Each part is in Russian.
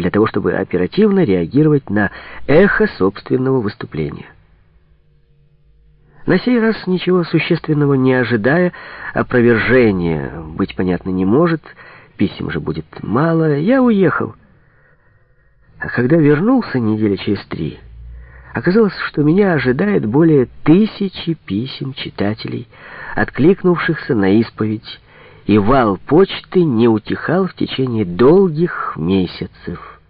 для того, чтобы оперативно реагировать на эхо собственного выступления. На сей раз ничего существенного не ожидая, опровержения быть понятно не может, писем же будет мало, я уехал. А когда вернулся неделя через три, оказалось, что меня ожидает более тысячи писем читателей, откликнувшихся на исповедь, и вал почты не утихал в течение долгих месяцев.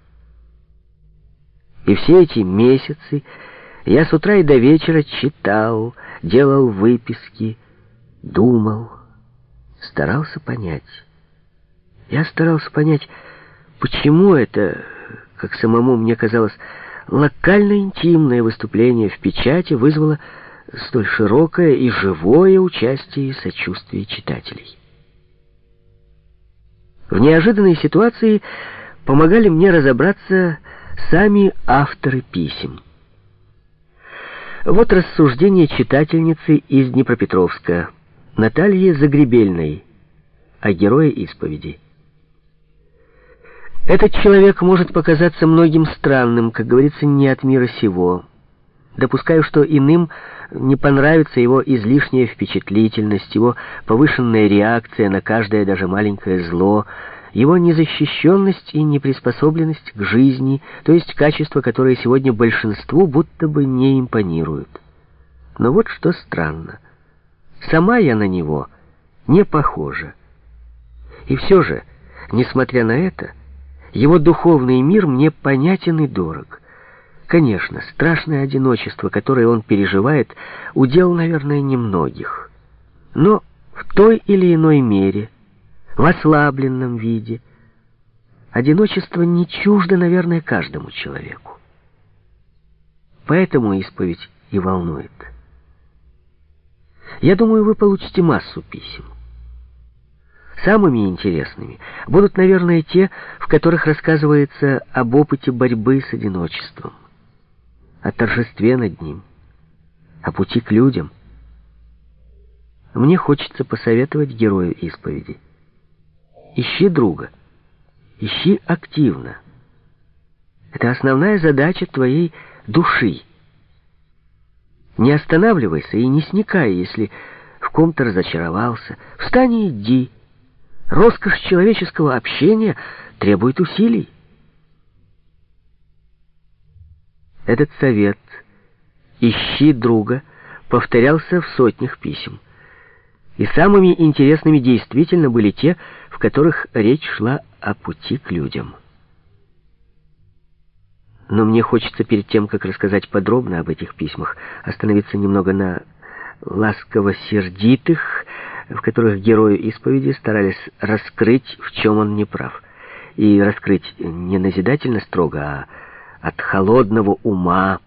И все эти месяцы я с утра и до вечера читал, делал выписки, думал, старался понять. Я старался понять, почему это, как самому мне казалось, локально-интимное выступление в печати вызвало столь широкое и живое участие и сочувствие читателей. В неожиданной ситуации помогали мне разобраться сами авторы писем. Вот рассуждение читательницы из Днепропетровска, Натальи Загребельной, о герое исповеди. Этот человек может показаться многим странным, как говорится, не от мира сего. Допускаю, что иным не понравится его излишняя впечатлительность, его повышенная реакция на каждое даже маленькое зло, его незащищенность и неприспособленность к жизни, то есть качества, которые сегодня большинству будто бы не импонируют. Но вот что странно. Сама я на него не похожа. И все же, несмотря на это, его духовный мир мне понятен и дорог. Конечно, страшное одиночество, которое он переживает, удел, наверное, немногих. Но в той или иной мере, в ослабленном виде, одиночество не чуждо, наверное, каждому человеку. Поэтому исповедь и волнует. Я думаю, вы получите массу писем. Самыми интересными будут, наверное, те, в которых рассказывается об опыте борьбы с одиночеством о торжестве над ним, о пути к людям. Мне хочется посоветовать герою исповеди. Ищи друга, ищи активно. Это основная задача твоей души. Не останавливайся и не сникай, если в ком-то разочаровался. Встань и иди. Роскошь человеческого общения требует усилий. Этот совет «Ищи друга» повторялся в сотнях писем. И самыми интересными действительно были те, в которых речь шла о пути к людям. Но мне хочется перед тем, как рассказать подробно об этих письмах, остановиться немного на ласково-сердитых, в которых герою исповеди старались раскрыть, в чем он не прав. И раскрыть не назидательно строго, а от холодного ума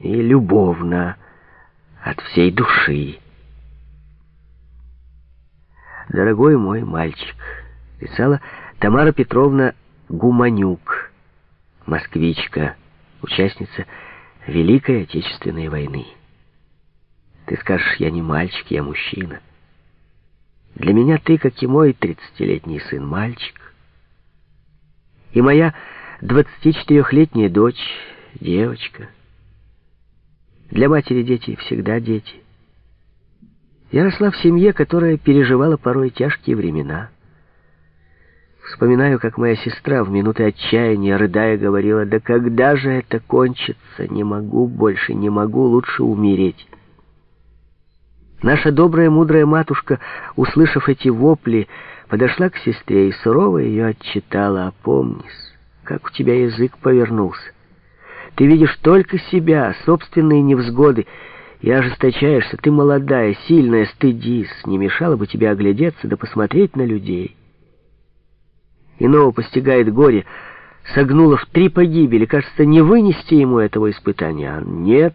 и любовно от всей души. «Дорогой мой мальчик», — писала Тамара Петровна Гуманюк, москвичка, участница Великой Отечественной войны. «Ты скажешь, я не мальчик, я мужчина. Для меня ты, как и мой тридцатилетний сын, мальчик. И моя 24-летняя дочь, девочка. Для матери дети всегда дети. Я росла в семье, которая переживала порой тяжкие времена. Вспоминаю, как моя сестра в минуты отчаяния, рыдая, говорила, «Да когда же это кончится? Не могу больше, не могу, лучше умереть». Наша добрая, мудрая матушка, услышав эти вопли, подошла к сестре и сурово ее отчитала, «Опомнись, как у тебя язык повернулся. Ты видишь только себя, собственные невзгоды, и ожесточаешься. Ты молодая, сильная, стыдись. Не мешало бы тебе оглядеться да посмотреть на людей. Иного постигает горе, согнула в три погибели. Кажется, не вынести ему этого испытания. А нет.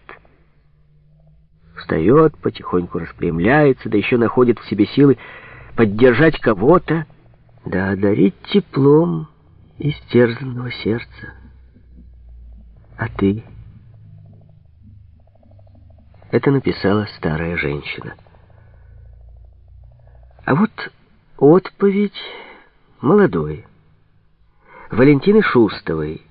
Встает, потихоньку распрямляется, да еще находит в себе силы поддержать кого-то, да одарить теплом истерзанного сердца. А ты? Это написала старая женщина. А вот отповедь молодой. Валентины Шустовой,